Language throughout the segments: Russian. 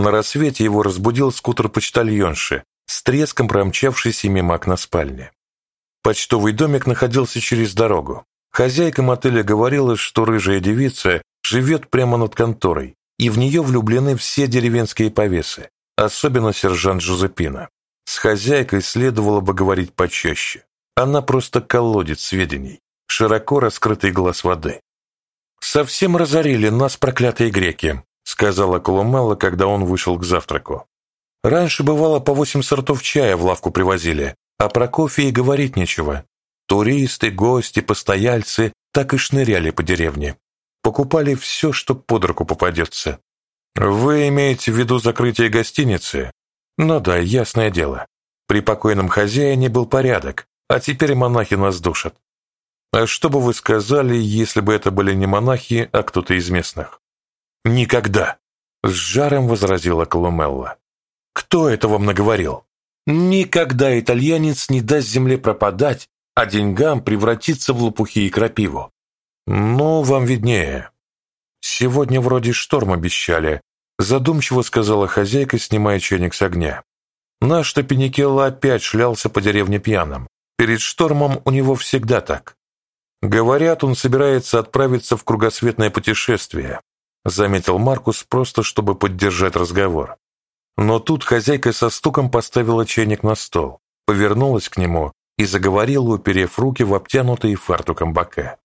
На рассвете его разбудил скутер почтальонши, с треском промчавшийся мимо окна спальни. Почтовый домик находился через дорогу. Хозяйка мотеля говорила, что рыжая девица живет прямо над конторой, и в нее влюблены все деревенские повесы, особенно сержант Жозепина. С хозяйкой следовало бы говорить почаще. Она просто колодец сведений, широко раскрытый глаз воды. «Совсем разорили нас проклятые греки», сказала Колумелла, когда он вышел к завтраку. «Раньше бывало по восемь сортов чая в лавку привозили, а про кофе и говорить нечего. Туристы, гости, постояльцы так и шныряли по деревне. Покупали все, что под руку попадется. Вы имеете в виду закрытие гостиницы? Ну да, ясное дело. При покойном хозяине был порядок, а теперь монахи нас душат. А что бы вы сказали, если бы это были не монахи, а кто-то из местных? Никогда, с жаром возразила Колумелла. Кто это вам наговорил? Никогда итальянец не даст земле пропадать, а деньгам превратиться в лопухи и крапиву. Ну, вам виднее. Сегодня вроде шторм обещали, задумчиво сказала хозяйка, снимая чайник с огня. Наш-то Пеникелло опять шлялся по деревне пьяным. Перед штормом у него всегда так. Говорят, он собирается отправиться в кругосветное путешествие, заметил Маркус просто, чтобы поддержать разговор. Но тут хозяйка со стуком поставила чайник на стол, повернулась к нему и заговорила, уперев руки в обтянутые фартуком бока.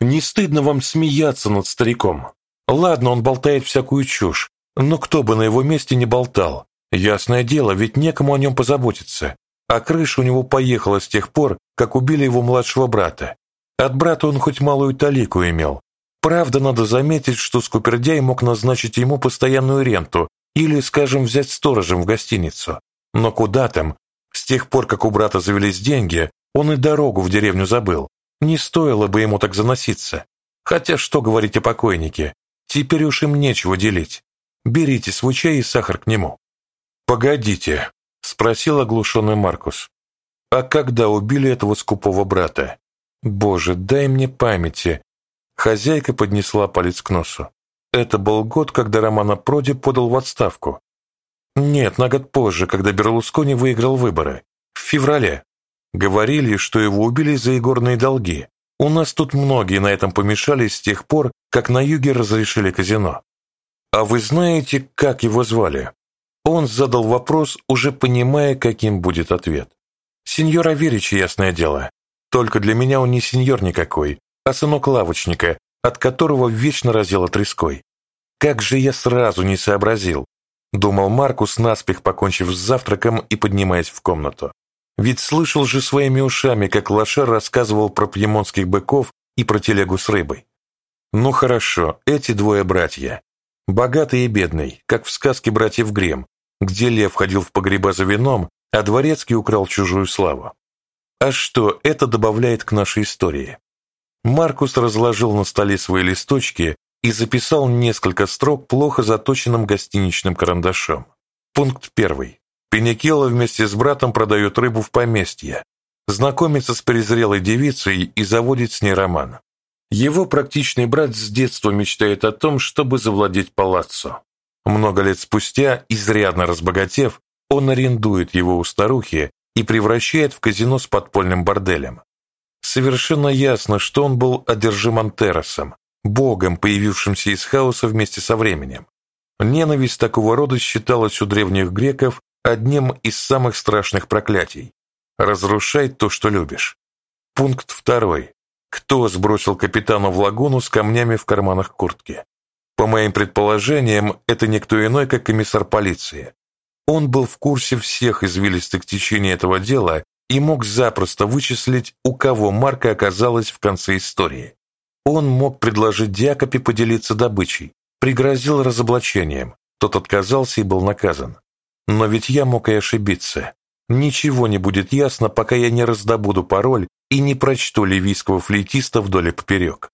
«Не стыдно вам смеяться над стариком? Ладно, он болтает всякую чушь, но кто бы на его месте не болтал? Ясное дело, ведь некому о нем позаботиться. А крыша у него поехала с тех пор, как убили его младшего брата. От брата он хоть малую талику имел. Правда, надо заметить, что скупердяй мог назначить ему постоянную ренту или, скажем, взять сторожем в гостиницу. Но куда там? С тех пор, как у брата завелись деньги, он и дорогу в деревню забыл. Не стоило бы ему так заноситься. Хотя что говорить о покойнике? Теперь уж им нечего делить. Берите свой чай и сахар к нему. «Погодите», — спросил оглушенный Маркус. «А когда убили этого скупого брата? Боже, дай мне памяти». Хозяйка поднесла палец к носу. Это был год, когда Романо Проди подал в отставку. Нет, на год позже, когда Берлускони выиграл выборы. В феврале. Говорили, что его убили за игорные долги. У нас тут многие на этом помешались с тех пор, как на юге разрешили казино. А вы знаете, как его звали? Он задал вопрос, уже понимая, каким будет ответ. Сеньор Аверич, ясное дело. Только для меня он не сеньор никакой, а сынок лавочника, от которого вечно разило треской. Как же я сразу не сообразил, думал Маркус, наспех покончив с завтраком и поднимаясь в комнату. Ведь слышал же своими ушами, как Лошер рассказывал про пьемонских быков и про телегу с рыбой. Ну хорошо, эти двое братья. Богатый и бедный, как в сказке братьев Грем, где лев ходил в погреба за вином, а дворецкий украл чужую славу. А что это добавляет к нашей истории? Маркус разложил на столе свои листочки и записал несколько строк плохо заточенным гостиничным карандашом. Пункт первый. Пеникелла вместе с братом продает рыбу в поместье, знакомится с презрелой девицей и заводит с ней роман. Его практичный брат с детства мечтает о том, чтобы завладеть палаццо. Много лет спустя, изрядно разбогатев, он арендует его у старухи и превращает в казино с подпольным борделем. Совершенно ясно, что он был одержим Антеросом, богом, появившимся из хаоса вместе со временем. Ненависть такого рода считалась у древних греков одним из самых страшных проклятий. Разрушай то, что любишь. Пункт второй. Кто сбросил капитана в лагуну с камнями в карманах куртки? По моим предположениям, это никто иной, как комиссар полиции. Он был в курсе всех извилистых течений этого дела и мог запросто вычислить, у кого марка оказалась в конце истории. Он мог предложить Диакопе поделиться добычей, пригрозил разоблачением, тот отказался и был наказан. Но ведь я мог и ошибиться. Ничего не будет ясно, пока я не раздобуду пароль и не прочту ливийского флейтиста вдоль и поперек.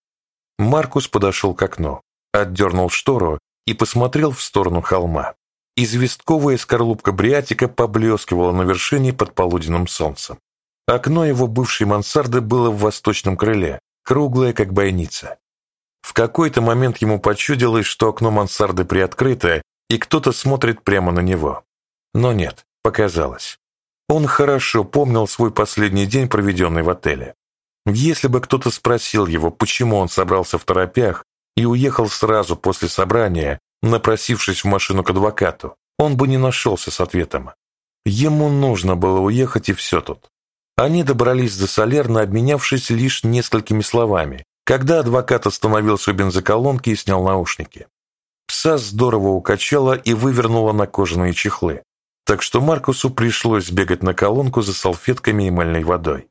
Маркус подошел к окну, отдернул штору и посмотрел в сторону холма. Известковая скорлупка Бриатика поблескивала на вершине под полуденным солнцем. Окно его бывшей мансарды было в восточном крыле, круглое, как бойница. В какой-то момент ему почудилось, что окно мансарды приоткрыто, и кто-то смотрит прямо на него. Но нет, показалось. Он хорошо помнил свой последний день, проведенный в отеле. Если бы кто-то спросил его, почему он собрался в торопях и уехал сразу после собрания, напросившись в машину к адвокату, он бы не нашелся с ответом. Ему нужно было уехать, и все тут. Они добрались до Солерна, обменявшись лишь несколькими словами, когда адвокат остановился у бензоколонки и снял наушники. Пса здорово укачало и вывернуло на кожаные чехлы, так что Маркусу пришлось бегать на колонку за салфетками и мыльной водой.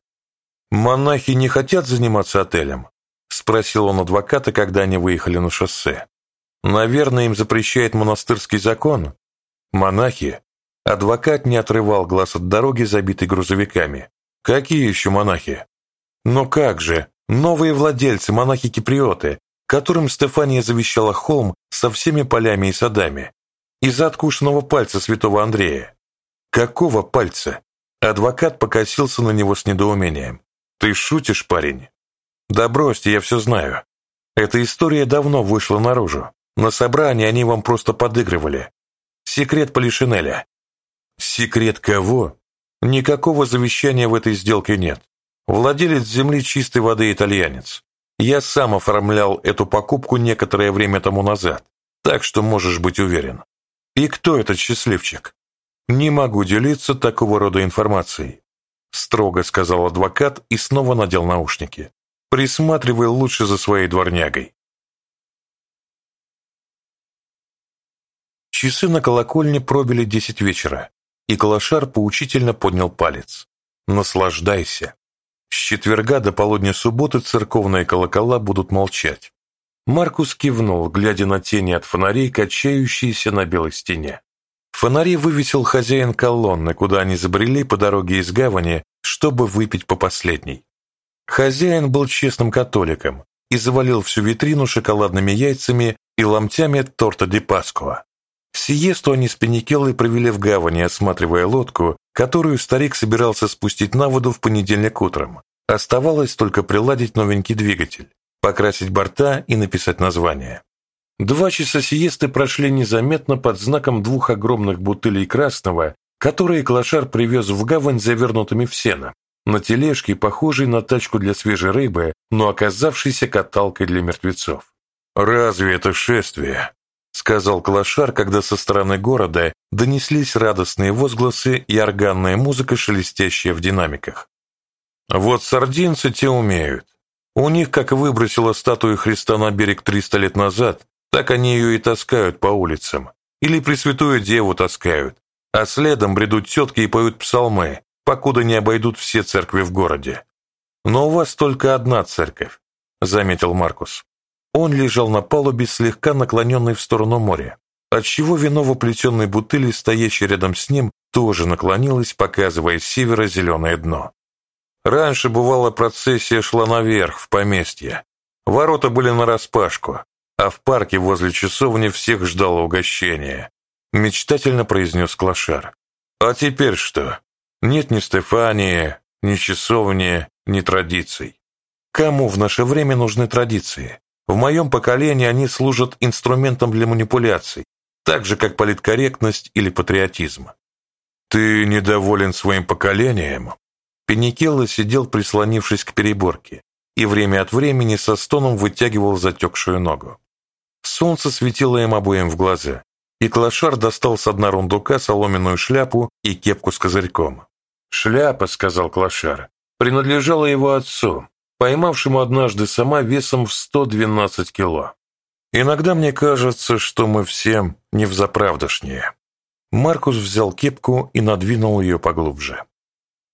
«Монахи не хотят заниматься отелем?» – спросил он адвоката, когда они выехали на шоссе. «Наверное, им запрещает монастырский закон?» «Монахи?» Адвокат не отрывал глаз от дороги, забитой грузовиками. «Какие еще монахи?» «Но как же, новые владельцы, монахи-киприоты, которым Стефания завещала холм со всеми полями и садами, из-за откушенного пальца святого Андрея. Какого пальца? Адвокат покосился на него с недоумением. Ты шутишь, парень? Да бросьте, я все знаю. Эта история давно вышла наружу. На собрании они вам просто подыгрывали. Секрет Полишинеля. Секрет кого? Никакого завещания в этой сделке нет. Владелец земли чистой воды итальянец. Я сам оформлял эту покупку некоторое время тому назад, так что можешь быть уверен. И кто этот счастливчик? Не могу делиться такого рода информацией, строго сказал адвокат и снова надел наушники. Присматривай лучше за своей дворнягой. Часы на колокольне пробили десять вечера, и Калашар поучительно поднял палец. Наслаждайся. С четверга до полудня субботы церковные колокола будут молчать. Маркус кивнул, глядя на тени от фонарей, качающиеся на белой стене. Фонари вывесил хозяин колонны, куда они забрели по дороге из гавани, чтобы выпить по последней. Хозяин был честным католиком и завалил всю витрину шоколадными яйцами и ломтями торта де. Сиесту они с Пеникеллой провели в гавани, осматривая лодку, которую старик собирался спустить на воду в понедельник утром. Оставалось только приладить новенький двигатель, покрасить борта и написать название. Два часа сиесты прошли незаметно под знаком двух огромных бутылей красного, которые Клашар привез в гавань завернутыми в сено, на тележке, похожей на тачку для свежей рыбы, но оказавшейся каталкой для мертвецов. «Разве это шествие?» Сказал Клашар, когда со стороны города донеслись радостные возгласы и органная музыка, шелестящая в динамиках. Вот сардинцы те умеют. У них, как выбросила статую Христа на берег 300 лет назад, так они ее и таскают по улицам. Или Пресвятую Деву таскают, а следом бредут тетки и поют псалмы, покуда не обойдут все церкви в городе. Но у вас только одна церковь, заметил Маркус. Он лежал на палубе, слегка наклоненный в сторону моря, отчего вино в оплетенной бутыли, стоящей рядом с ним, тоже наклонилось, показывая с севера зеленое дно. Раньше бывала процессия шла наверх, в поместье. Ворота были нараспашку, а в парке возле часовни всех ждало угощение. Мечтательно произнес Клашар. А теперь что? Нет ни Стефании, ни часовни, ни традиций. Кому в наше время нужны традиции? В моем поколении они служат инструментом для манипуляций, так же, как политкорректность или патриотизм. «Ты недоволен своим поколением?» Пеникелло сидел, прислонившись к переборке, и время от времени со стоном вытягивал затекшую ногу. Солнце светило им обоим в глаза, и Клашар достал с дна рундука соломенную шляпу и кепку с козырьком. «Шляпа», — сказал Клашар, — принадлежала его отцу, поймавшему однажды сама весом в 112 кило. Иногда мне кажется, что мы все не взаправдошние. Маркус взял кепку и надвинул ее поглубже.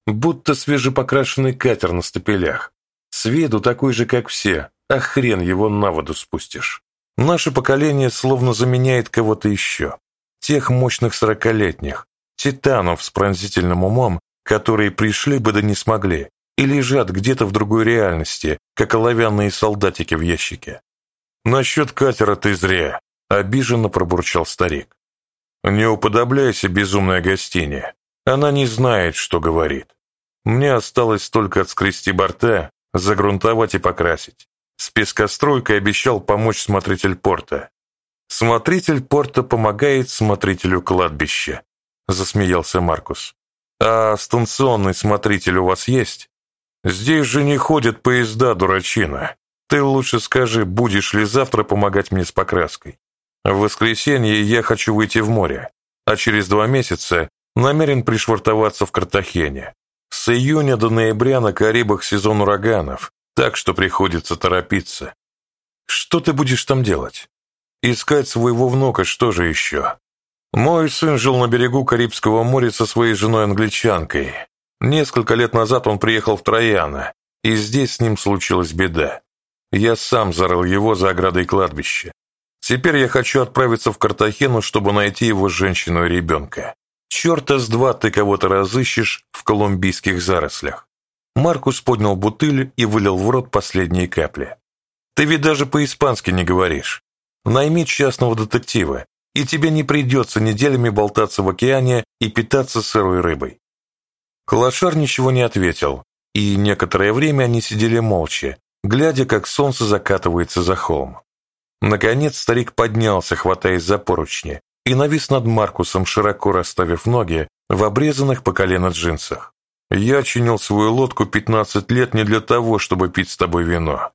Будто свежепокрашенный катер на стапелях. С виду такой же, как все, а хрен его на воду спустишь. Наше поколение словно заменяет кого-то еще. Тех мощных сорокалетних, титанов с пронзительным умом, которые пришли бы да не смогли, и лежат где-то в другой реальности, как оловянные солдатики в ящике. «Насчет катера ты зря», — обиженно пробурчал старик. «Не уподобляйся, безумная гостиня. Она не знает, что говорит. Мне осталось только отскрести борта, загрунтовать и покрасить. С пескостройкой обещал помочь смотритель порта. Смотритель порта помогает смотрителю кладбища, засмеялся Маркус. А станционный смотритель у вас есть? Здесь же не ходят поезда, дурачина. Ты лучше скажи, будешь ли завтра помогать мне с покраской. В воскресенье я хочу выйти в море, а через два месяца намерен пришвартоваться в Картахене. С июня до ноября на Карибах сезон ураганов, так что приходится торопиться. Что ты будешь там делать? Искать своего внука, что же еще? Мой сын жил на берегу Карибского моря со своей женой-англичанкой. Несколько лет назад он приехал в Трояно, и здесь с ним случилась беда. Я сам зарыл его за оградой кладбища. Теперь я хочу отправиться в Картахену, чтобы найти его женщину и ребенка. Черта с два ты кого-то разыщешь в колумбийских зарослях. Маркус поднял бутыль и вылил в рот последние капли. Ты ведь даже по-испански не говоришь. Найми частного детектива, и тебе не придется неделями болтаться в океане и питаться сырой рыбой». Калашар ничего не ответил, и некоторое время они сидели молча, глядя, как солнце закатывается за холм. Наконец старик поднялся, хватаясь за поручни, и навис над Маркусом, широко расставив ноги в обрезанных по колено джинсах. «Я чинил свою лодку 15 лет не для того, чтобы пить с тобой вино.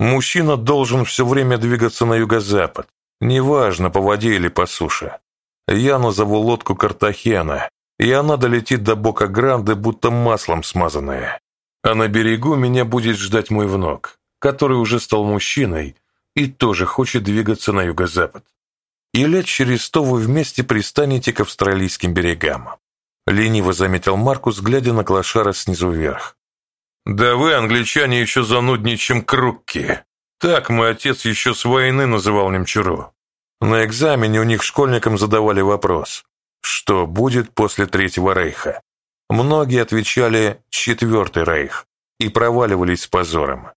Мужчина должен все время двигаться на юго-запад, неважно, по воде или по суше. Я назову лодку Картахена, и она долетит до бока Гранды, будто маслом смазанная. А на берегу меня будет ждать мой внук, который уже стал мужчиной и тоже хочет двигаться на юго-запад. И лет через сто вы вместе пристанете к австралийским берегам. Лениво заметил Маркус, глядя на Клашара снизу вверх. «Да вы, англичане, еще зануднее, чем крукки. Так мой отец еще с войны называл немчуру. На экзамене у них школьникам задавали вопрос, что будет после Третьего Рейха. Многие отвечали «Четвертый Рейх» и проваливались с позором.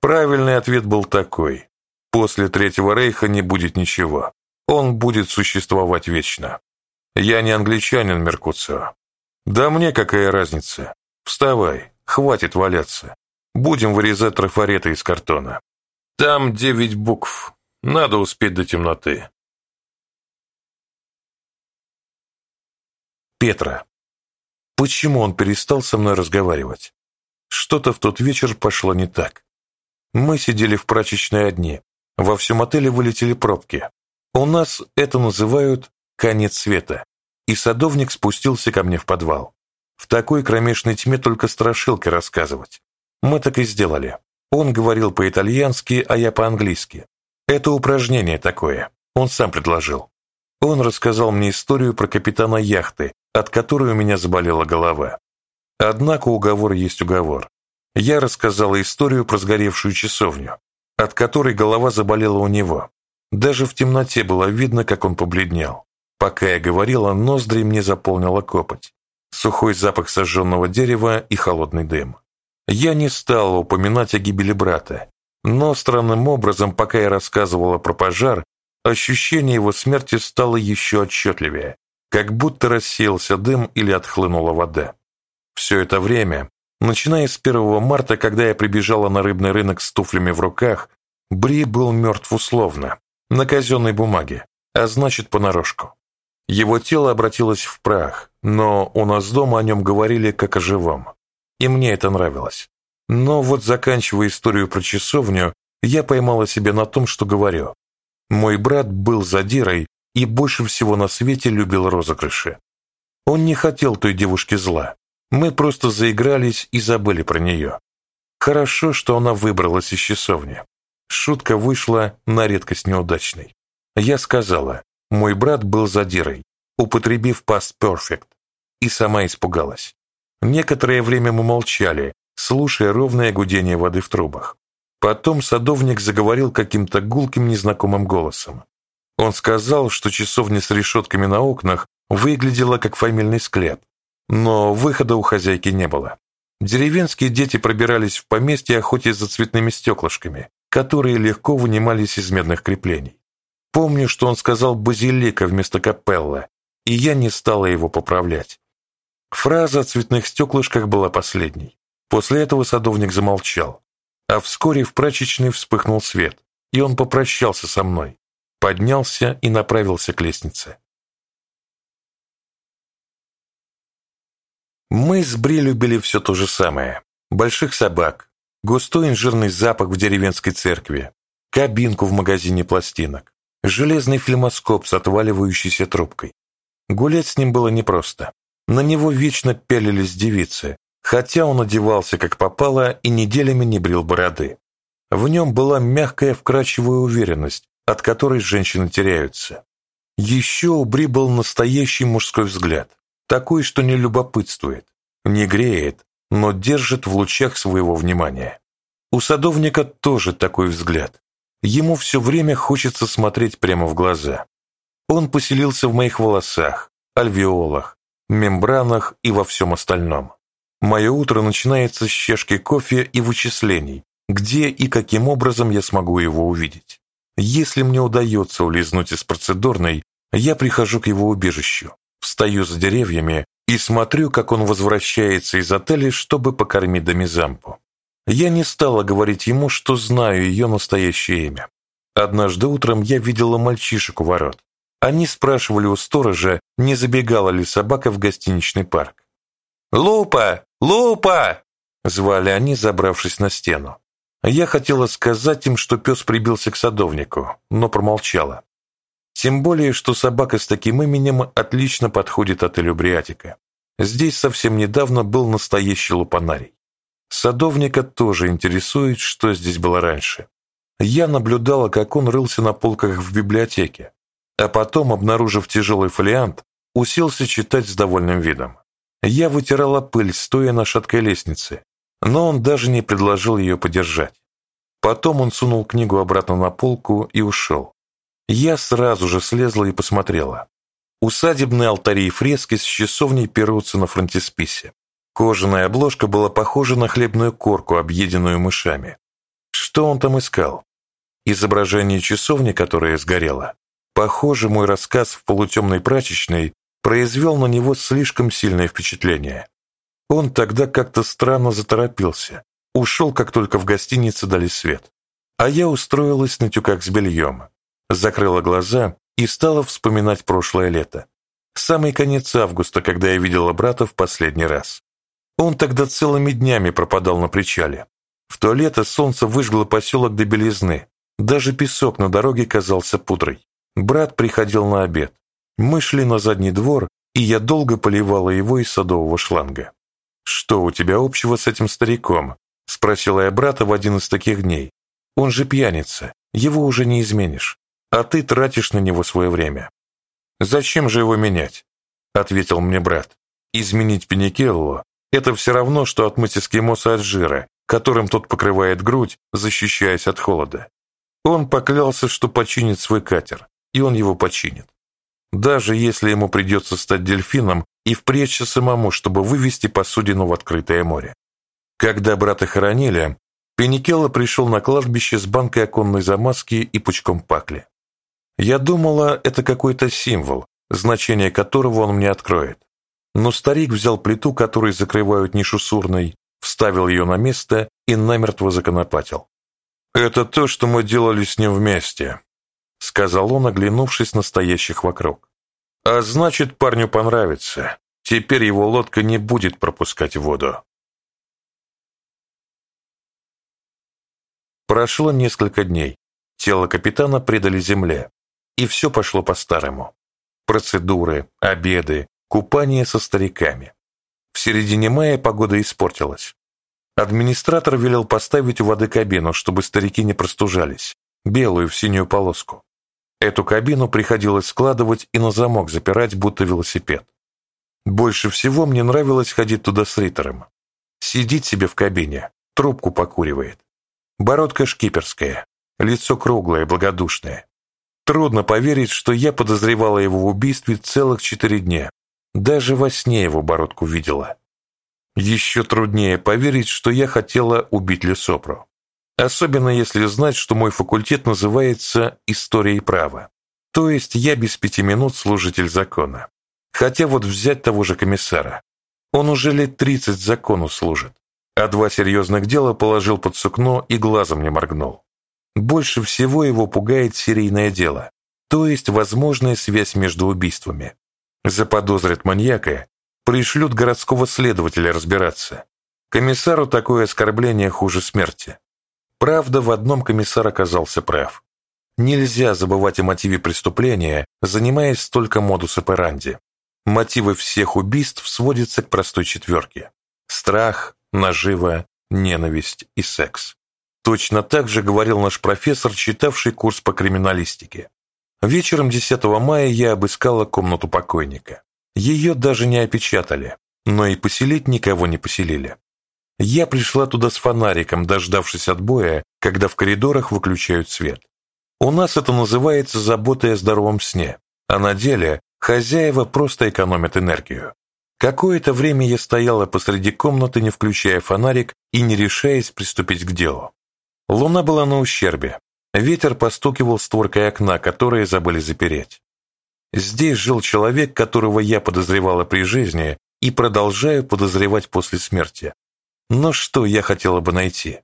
Правильный ответ был такой «После Третьего Рейха не будет ничего. Он будет существовать вечно». Я не англичанин, Меркуцио. Да мне какая разница? Вставай, Хватит валяться. Будем вырезать трафареты из картона. Там девять букв. Надо успеть до темноты. Петра. Почему он перестал со мной разговаривать? Что-то в тот вечер пошло не так. Мы сидели в прачечной одни. Во всем отеле вылетели пробки. У нас это называют «конец света». И садовник спустился ко мне в подвал. В такой кромешной тьме только страшилки рассказывать. Мы так и сделали. Он говорил по-итальянски, а я по-английски. Это упражнение такое. Он сам предложил. Он рассказал мне историю про капитана яхты, от которой у меня заболела голова. Однако уговор есть уговор. Я рассказала историю про сгоревшую часовню, от которой голова заболела у него. Даже в темноте было видно, как он побледнел. Пока я говорила, ноздри мне заполнила копоть сухой запах сожженного дерева и холодный дым. Я не стала упоминать о гибели брата, но странным образом, пока я рассказывала про пожар, ощущение его смерти стало еще отчетливее, как будто рассеялся дым или отхлынула вода. Все это время, начиная с 1 марта, когда я прибежала на рыбный рынок с туфлями в руках, Бри был мертв условно, на казенной бумаге, а значит понарошку. Его тело обратилось в прах, но у нас дома о нем говорили как о живом. И мне это нравилось. Но вот заканчивая историю про часовню, я поймала себя на том, что говорю. Мой брат был задирой и больше всего на свете любил розыгрыши. Он не хотел той девушке зла. Мы просто заигрались и забыли про нее. Хорошо, что она выбралась из часовни. Шутка вышла на редкость неудачной. Я сказала, мой брат был задирой, употребив past perfect, и сама испугалась. Некоторое время мы молчали, слушая ровное гудение воды в трубах. Потом садовник заговорил каким-то гулким незнакомым голосом. Он сказал, что часовня с решетками на окнах выглядела как фамильный склеп, но выхода у хозяйки не было. Деревенские дети пробирались в поместье охотясь за цветными стеклышками, которые легко вынимались из медных креплений. Помню, что он сказал «базилика» вместо «капелла», и я не стала его поправлять. Фраза о цветных стеклышках была последней. После этого садовник замолчал. А вскоре в прачечной вспыхнул свет, и он попрощался со мной. Поднялся и направился к лестнице. Мы с Бри любили все то же самое. Больших собак, густой инжирный запах в деревенской церкви, кабинку в магазине пластинок, железный фильмоскоп с отваливающейся трубкой. Гулять с ним было непросто. На него вечно пялились девицы, хотя он одевался как попало и неделями не брил бороды. В нем была мягкая вкрачивая уверенность, от которой женщины теряются. Еще у Бри был настоящий мужской взгляд, такой, что не любопытствует, не греет, но держит в лучах своего внимания. У садовника тоже такой взгляд. Ему все время хочется смотреть прямо в глаза. Он поселился в моих волосах, альвеолах, мембранах и во всем остальном. Мое утро начинается с чашки кофе и вычислений, где и каким образом я смогу его увидеть. Если мне удается улизнуть из процедурной, я прихожу к его убежищу, встаю за деревьями и смотрю, как он возвращается из отеля, чтобы покормить Домизампу. Я не стала говорить ему, что знаю ее настоящее имя. Однажды утром я видела мальчишек у ворот. Они спрашивали у сторожа, не забегала ли собака в гостиничный парк. «Лупа! Лупа!» – звали они, забравшись на стену. Я хотела сказать им, что пес прибился к садовнику, но промолчала. Тем более, что собака с таким именем отлично подходит отелю Бриатика. Здесь совсем недавно был настоящий лупанарий. Садовника тоже интересует, что здесь было раньше. Я наблюдала, как он рылся на полках в библиотеке, а потом, обнаружив тяжелый фолиант, уселся читать с довольным видом. Я вытирала пыль, стоя на шаткой лестнице, но он даже не предложил ее подержать. Потом он сунул книгу обратно на полку и ушел. Я сразу же слезла и посмотрела. Усадебные алтари и фрески с часовней перутся на фронтисписе. Кожаная обложка была похожа на хлебную корку, объеденную мышами. Что он там искал? Изображение часовни, которая сгорела. Похоже, мой рассказ в полутемной прачечной произвел на него слишком сильное впечатление. Он тогда как-то странно заторопился, ушел, как только в гостинице дали свет. А я устроилась на тюках с бельем, закрыла глаза и стала вспоминать прошлое лето. Самый конец августа, когда я видела брата в последний раз. Он тогда целыми днями пропадал на причале. В то лето солнце выжгло поселок до белизны. Даже песок на дороге казался пудрой. Брат приходил на обед. Мы шли на задний двор, и я долго поливала его из садового шланга. «Что у тебя общего с этим стариком?» – спросила я брата в один из таких дней. «Он же пьяница, его уже не изменишь, а ты тратишь на него свое время». «Зачем же его менять?» – ответил мне брат. «Изменить Пеникеллу – это все равно, что отмыть эскимоса от жира, которым тот покрывает грудь, защищаясь от холода. Он поклялся, что починит свой катер, и он его починит. Даже если ему придется стать дельфином и впрячься самому, чтобы вывести посудину в открытое море. Когда брата хоронили, Пеникелло пришел на кладбище с банкой оконной замазки и пучком пакли. Я думала, это какой-то символ, значение которого он мне откроет. Но старик взял плиту, которой закрывают нишу сурной, вставил ее на место и намертво законопатил. «Это то, что мы делали с ним вместе», — сказал он, оглянувшись на стоящих вокруг. «А значит, парню понравится. Теперь его лодка не будет пропускать воду». Прошло несколько дней. Тело капитана предали земле. И все пошло по-старому. Процедуры, обеды, купание со стариками. В середине мая погода испортилась. Администратор велел поставить у воды кабину, чтобы старики не простужались, белую в синюю полоску. Эту кабину приходилось складывать и на замок запирать, будто велосипед. Больше всего мне нравилось ходить туда с Риттером. Сидит себе в кабине, трубку покуривает. Бородка шкиперская, лицо круглое, благодушное. Трудно поверить, что я подозревала его в убийстве целых четыре дня. Даже во сне его бородку видела. Еще труднее поверить, что я хотела убить Лесопру. Особенно если знать, что мой факультет называется «Историей права». То есть я без пяти минут служитель закона. Хотя вот взять того же комиссара. Он уже лет тридцать закону служит, а два серьезных дела положил под сукно и глазом не моргнул. Больше всего его пугает серийное дело. то есть возможная связь между убийствами. Заподозрят маньяка, пришлют городского следователя разбираться. Комиссару такое оскорбление хуже смерти. Правда, в одном комиссар оказался прав. Нельзя забывать о мотиве преступления, занимаясь только модус операнди. Мотивы всех убийств сводятся к простой четверке. Страх, нажива, ненависть и секс. Точно так же говорил наш профессор, читавший курс по криминалистике. Вечером 10 мая я обыскала комнату покойника. Ее даже не опечатали, но и поселить никого не поселили. Я пришла туда с фонариком, дождавшись отбоя, когда в коридорах выключают свет. У нас это называется заботой о здоровом сне, а на деле хозяева просто экономят энергию. Какое-то время я стояла посреди комнаты, не включая фонарик и не решаясь приступить к делу. Луна была на ущербе. Ветер постукивал створкой окна, которое забыли запереть. Здесь жил человек, которого я подозревала при жизни и продолжаю подозревать после смерти. Но что я хотела бы найти?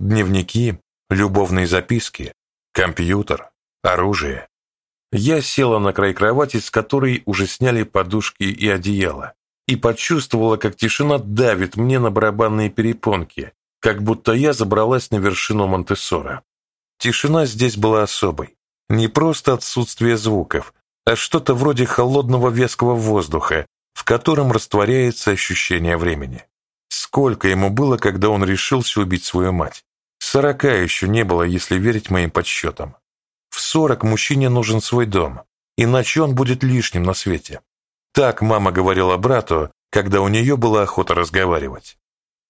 Дневники, любовные записки, компьютер, оружие. Я села на край кровати, с которой уже сняли подушки и одеяло, и почувствовала, как тишина давит мне на барабанные перепонки, как будто я забралась на вершину Монтессора. Тишина здесь была особой. Не просто отсутствие звуков, а что-то вроде холодного веского воздуха, в котором растворяется ощущение времени. Сколько ему было, когда он решился убить свою мать? Сорока еще не было, если верить моим подсчетам. В сорок мужчине нужен свой дом, иначе он будет лишним на свете. Так мама говорила брату, когда у нее была охота разговаривать.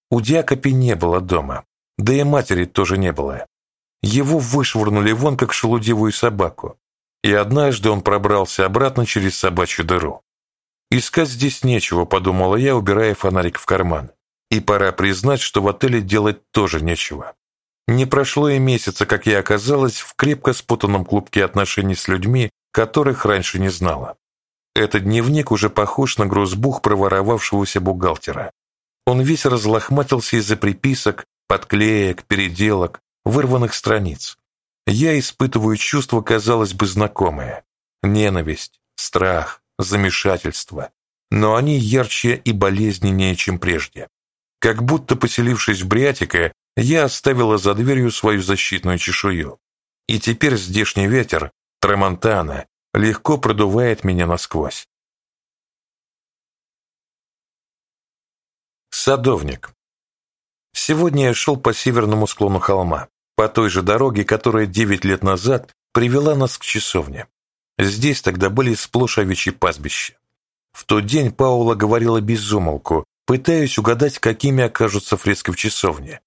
У Диакопи не было дома, да и матери тоже не было. Его вышвырнули вон, как шелудивую собаку, и однажды он пробрался обратно через собачью дыру. «Искать здесь нечего», — подумала я, убирая фонарик в карман. И пора признать, что в отеле делать тоже нечего. Не прошло и месяца, как я оказалась в крепко спутанном клубке отношений с людьми, которых раньше не знала. Этот дневник уже похож на грузбух проворовавшегося бухгалтера. Он весь разлохматился из-за приписок, подклеек, переделок, вырванных страниц. Я испытываю чувства, казалось бы, знакомые. Ненависть, страх, замешательство. Но они ярче и болезненнее, чем прежде. Как будто поселившись в Бриатике, я оставила за дверью свою защитную чешую. И теперь здешний ветер, Трамонтана, легко продувает меня насквозь. Садовник. Сегодня я шел по северному склону холма, по той же дороге, которая девять лет назад привела нас к часовне. Здесь тогда были сплошь овечьи пастбища. В тот день Паула говорила безумолку, пытаясь угадать, какими окажутся фрески в часовне,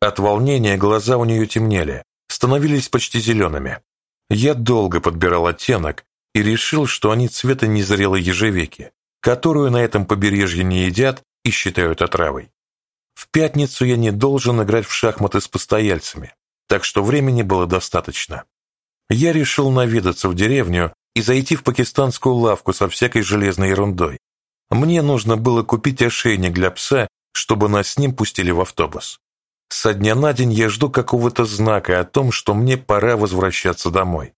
от волнения глаза у нее темнели, становились почти зелеными. Я долго подбирал оттенок и решил, что они цвета незрелой ежевеки, которую на этом побережье не едят и считают отравой. В пятницу я не должен играть в шахматы с постояльцами, так что времени было достаточно. Я решил наведаться в деревню и зайти в пакистанскую лавку со всякой железной ерундой. Мне нужно было купить ошейник для пса, чтобы нас с ним пустили в автобус. Со дня на день я жду какого-то знака о том, что мне пора возвращаться домой.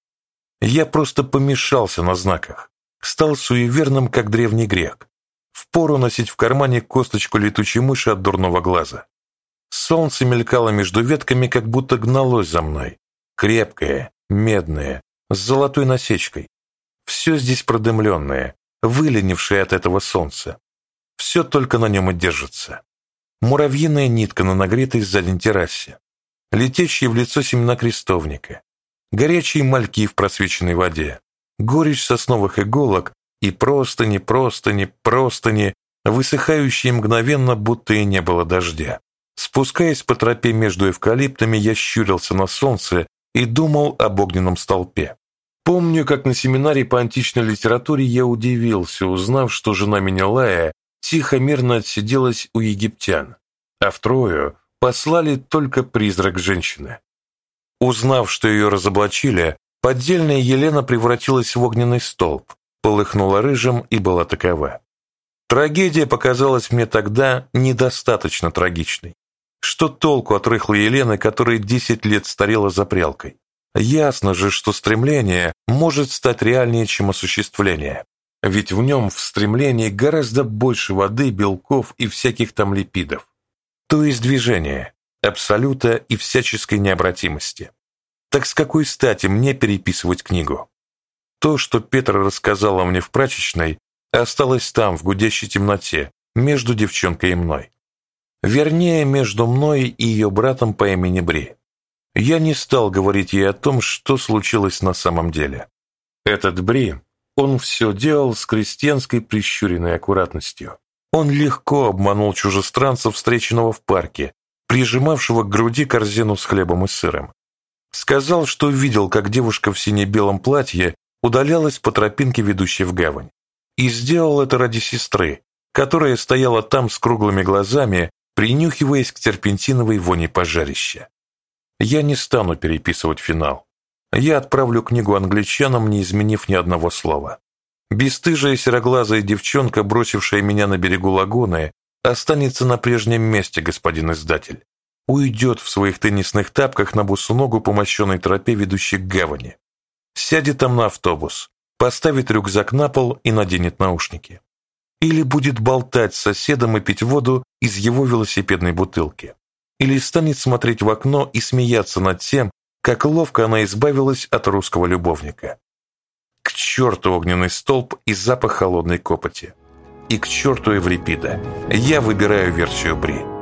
Я просто помешался на знаках, стал суеверным, как древний грек. Впору носить в кармане косточку летучей мыши от дурного глаза. Солнце мелькало между ветками, как будто гналось за мной. Крепкое, медное, с золотой насечкой. Все здесь продымленное, выленившее от этого солнца. Все только на нем и держится муравьиная нитка на нагретой сзади террасе, летящие в лицо семена крестовника, горячие мальки в просвеченной воде, горечь сосновых иголок и простыни, простыни, простыни, высыхающие мгновенно, будто и не было дождя. Спускаясь по тропе между эвкалиптами, я щурился на солнце и думал об огненном столпе. Помню, как на семинаре по античной литературе я удивился, узнав, что жена Менелая тихо мирно отсиделась у египтян, а в Трою послали только призрак женщины. Узнав, что ее разоблачили, поддельная Елена превратилась в огненный столб, полыхнула рыжим и была такова. Трагедия показалась мне тогда недостаточно трагичной. Что толку от рыхлой Елены, которая десять лет старела за прялкой? Ясно же, что стремление может стать реальнее, чем осуществление. Ведь в нем, в стремлении, гораздо больше воды, белков и всяких там липидов. То есть движение, абсолюта и всяческой необратимости. Так с какой стати мне переписывать книгу? То, что Петра рассказала мне в прачечной, осталось там, в гудящей темноте, между девчонкой и мной. Вернее, между мной и ее братом по имени Бри. Я не стал говорить ей о том, что случилось на самом деле. Этот Бри, он все делал с крестьянской прищуренной аккуратностью. Он легко обманул чужестранца, встреченного в парке, прижимавшего к груди корзину с хлебом и сыром. Сказал, что видел, как девушка в сине-белом платье удалялась по тропинке, ведущей в гавань. И сделал это ради сестры, которая стояла там с круглыми глазами, принюхиваясь к терпентиновой воне пожарища. Я не стану переписывать финал. Я отправлю книгу англичанам, не изменив ни одного слова. Бестыжая сероглазая девчонка, бросившая меня на берегу лагуны, останется на прежнем месте, господин издатель. Уйдет в своих теннисных тапках на босу ногу по мощенной тропе, ведущей к гавани. Сядет там на автобус, поставит рюкзак на пол и наденет наушники. Или будет болтать с соседом и пить воду из его велосипедной бутылки. Или станет смотреть в окно и смеяться над тем, как ловко она избавилась от русского любовника. К черту огненный столб и запах холодной копоти. И к черту Эврипида. Я выбираю версию Бри.